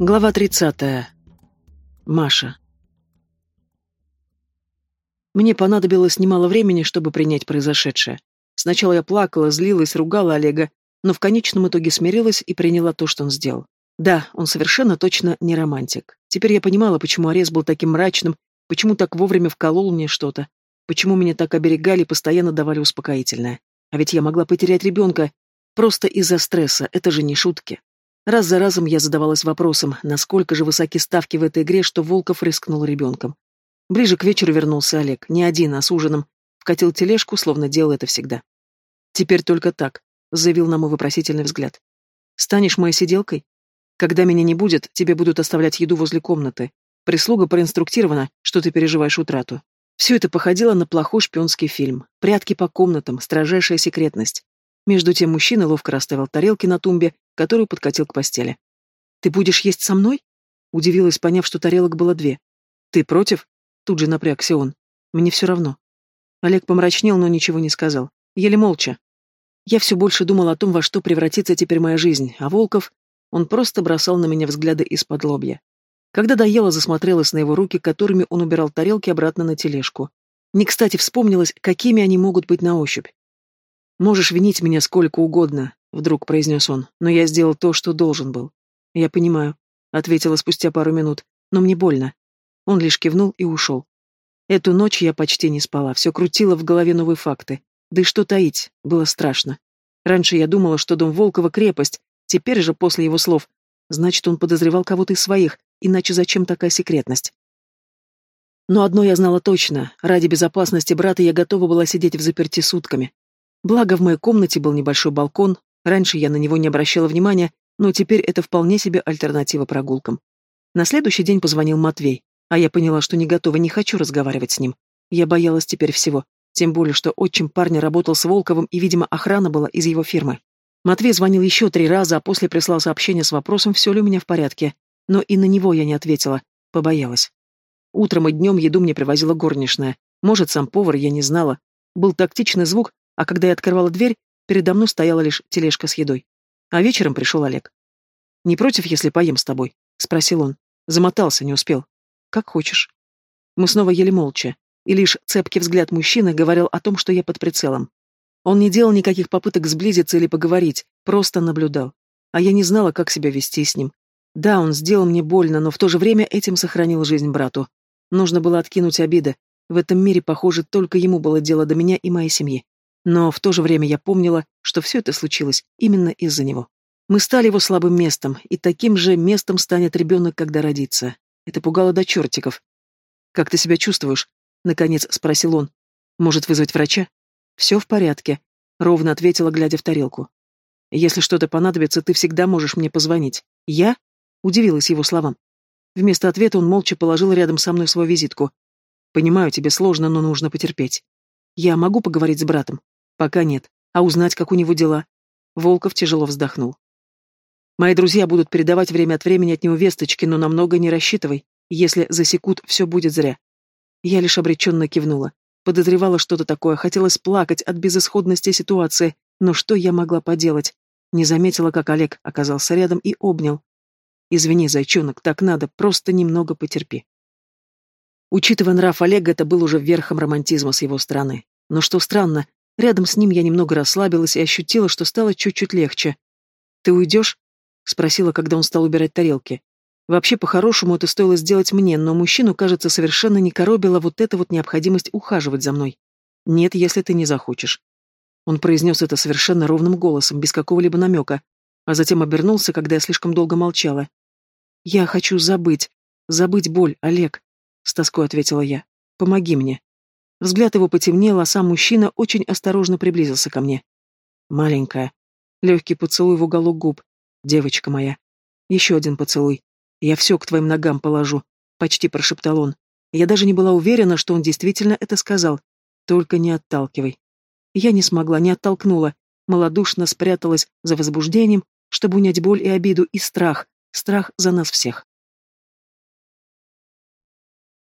Глава 30. Маша. Мне понадобилось немало времени, чтобы принять произошедшее. Сначала я плакала, злилась, ругала Олега, но в конечном итоге смирилась и приняла то, что он сделал. Да, он совершенно точно не романтик. Теперь я понимала, почему арест был таким мрачным, почему так вовремя вколол мне что-то, почему меня так оберегали и постоянно давали успокоительное. А ведь я могла потерять ребенка просто из-за стресса, это же не шутки. Раз за разом я задавалась вопросом, насколько же высоки ставки в этой игре, что Волков рискнул ребенком. Ближе к вечеру вернулся Олег, не один, а с ужином. Вкатил тележку, словно делал это всегда. «Теперь только так», — заявил на мой вопросительный взгляд. «Станешь моей сиделкой? Когда меня не будет, тебе будут оставлять еду возле комнаты. Прислуга проинструктирована, что ты переживаешь утрату. Все это походило на плохой шпионский фильм. Прятки по комнатам, строжайшая секретность. Между тем мужчина ловко расставил тарелки на тумбе, которую подкатил к постели. «Ты будешь есть со мной?» Удивилась, поняв, что тарелок было две. «Ты против?» Тут же напрягся он. «Мне все равно». Олег помрачнел, но ничего не сказал. Еле молча. Я все больше думал о том, во что превратится теперь моя жизнь, а Волков... Он просто бросал на меня взгляды из-под лобья. Когда доела, засмотрелась на его руки, которыми он убирал тарелки обратно на тележку. Не кстати вспомнилось, какими они могут быть на ощупь. «Можешь винить меня сколько угодно», — вдруг произнес он, — «но я сделал то, что должен был». «Я понимаю», — ответила спустя пару минут, — «но мне больно». Он лишь кивнул и ушел. Эту ночь я почти не спала, все крутило в голове новые факты. Да и что таить, было страшно. Раньше я думала, что дом Волкова — крепость, теперь же, после его слов, значит, он подозревал кого-то из своих, иначе зачем такая секретность? Но одно я знала точно, ради безопасности брата я готова была сидеть в заперти сутками. Благо, в моей комнате был небольшой балкон, раньше я на него не обращала внимания, но теперь это вполне себе альтернатива прогулкам. На следующий день позвонил Матвей, а я поняла, что не готова, не хочу разговаривать с ним. Я боялась теперь всего, тем более, что отчим парня работал с Волковым, и, видимо, охрана была из его фирмы. Матвей звонил еще три раза, а после прислал сообщение с вопросом, все ли у меня в порядке. Но и на него я не ответила, побоялась. Утром и днем еду мне привозила горничная. Может, сам повар, я не знала. Был тактичный звук, а когда я открывала дверь, передо мной стояла лишь тележка с едой. А вечером пришел Олег. «Не против, если поем с тобой?» — спросил он. Замотался, не успел. «Как хочешь». Мы снова ели молча, и лишь цепкий взгляд мужчины говорил о том, что я под прицелом. Он не делал никаких попыток сблизиться или поговорить, просто наблюдал. А я не знала, как себя вести с ним. Да, он сделал мне больно, но в то же время этим сохранил жизнь брату. Нужно было откинуть обиды. В этом мире, похоже, только ему было дело до меня и моей семьи. Но в то же время я помнила, что все это случилось именно из-за него. Мы стали его слабым местом, и таким же местом станет ребенок, когда родится. Это пугало до чертиков. «Как ты себя чувствуешь?» — наконец спросил он. «Может вызвать врача?» «Все в порядке», — ровно ответила, глядя в тарелку. «Если что-то понадобится, ты всегда можешь мне позвонить». «Я?» — удивилась его словам. Вместо ответа он молча положил рядом со мной свою визитку. «Понимаю, тебе сложно, но нужно потерпеть. Я могу поговорить с братом?» Пока нет. А узнать, как у него дела? Волков тяжело вздохнул. Мои друзья будут передавать время от времени от него весточки, но намного не рассчитывай. Если засекут, все будет зря. Я лишь обреченно кивнула. Подозревала что-то такое, хотелось плакать от безысходности ситуации, но что я могла поделать? Не заметила, как Олег оказался рядом и обнял. «Извини, зайчонок, так надо, просто немного потерпи». Учитывая нрав Олега, это был уже верхом романтизма с его стороны. Но что странно, Рядом с ним я немного расслабилась и ощутила, что стало чуть-чуть легче. «Ты уйдешь?» — спросила, когда он стал убирать тарелки. Вообще, по-хорошему, это стоило сделать мне, но мужчину, кажется, совершенно не коробила вот эта вот необходимость ухаживать за мной. «Нет, если ты не захочешь». Он произнес это совершенно ровным голосом, без какого-либо намека, а затем обернулся, когда я слишком долго молчала. «Я хочу забыть. Забыть боль, Олег», — с тоской ответила я. «Помоги мне». Взгляд его потемнел, а сам мужчина очень осторожно приблизился ко мне. Маленькая. Легкий поцелуй в уголок губ. Девочка моя. Еще один поцелуй. Я все к твоим ногам положу. Почти прошептал он. Я даже не была уверена, что он действительно это сказал. Только не отталкивай. Я не смогла, не оттолкнула. Молодушно спряталась за возбуждением, чтобы унять боль и обиду, и страх. Страх за нас всех.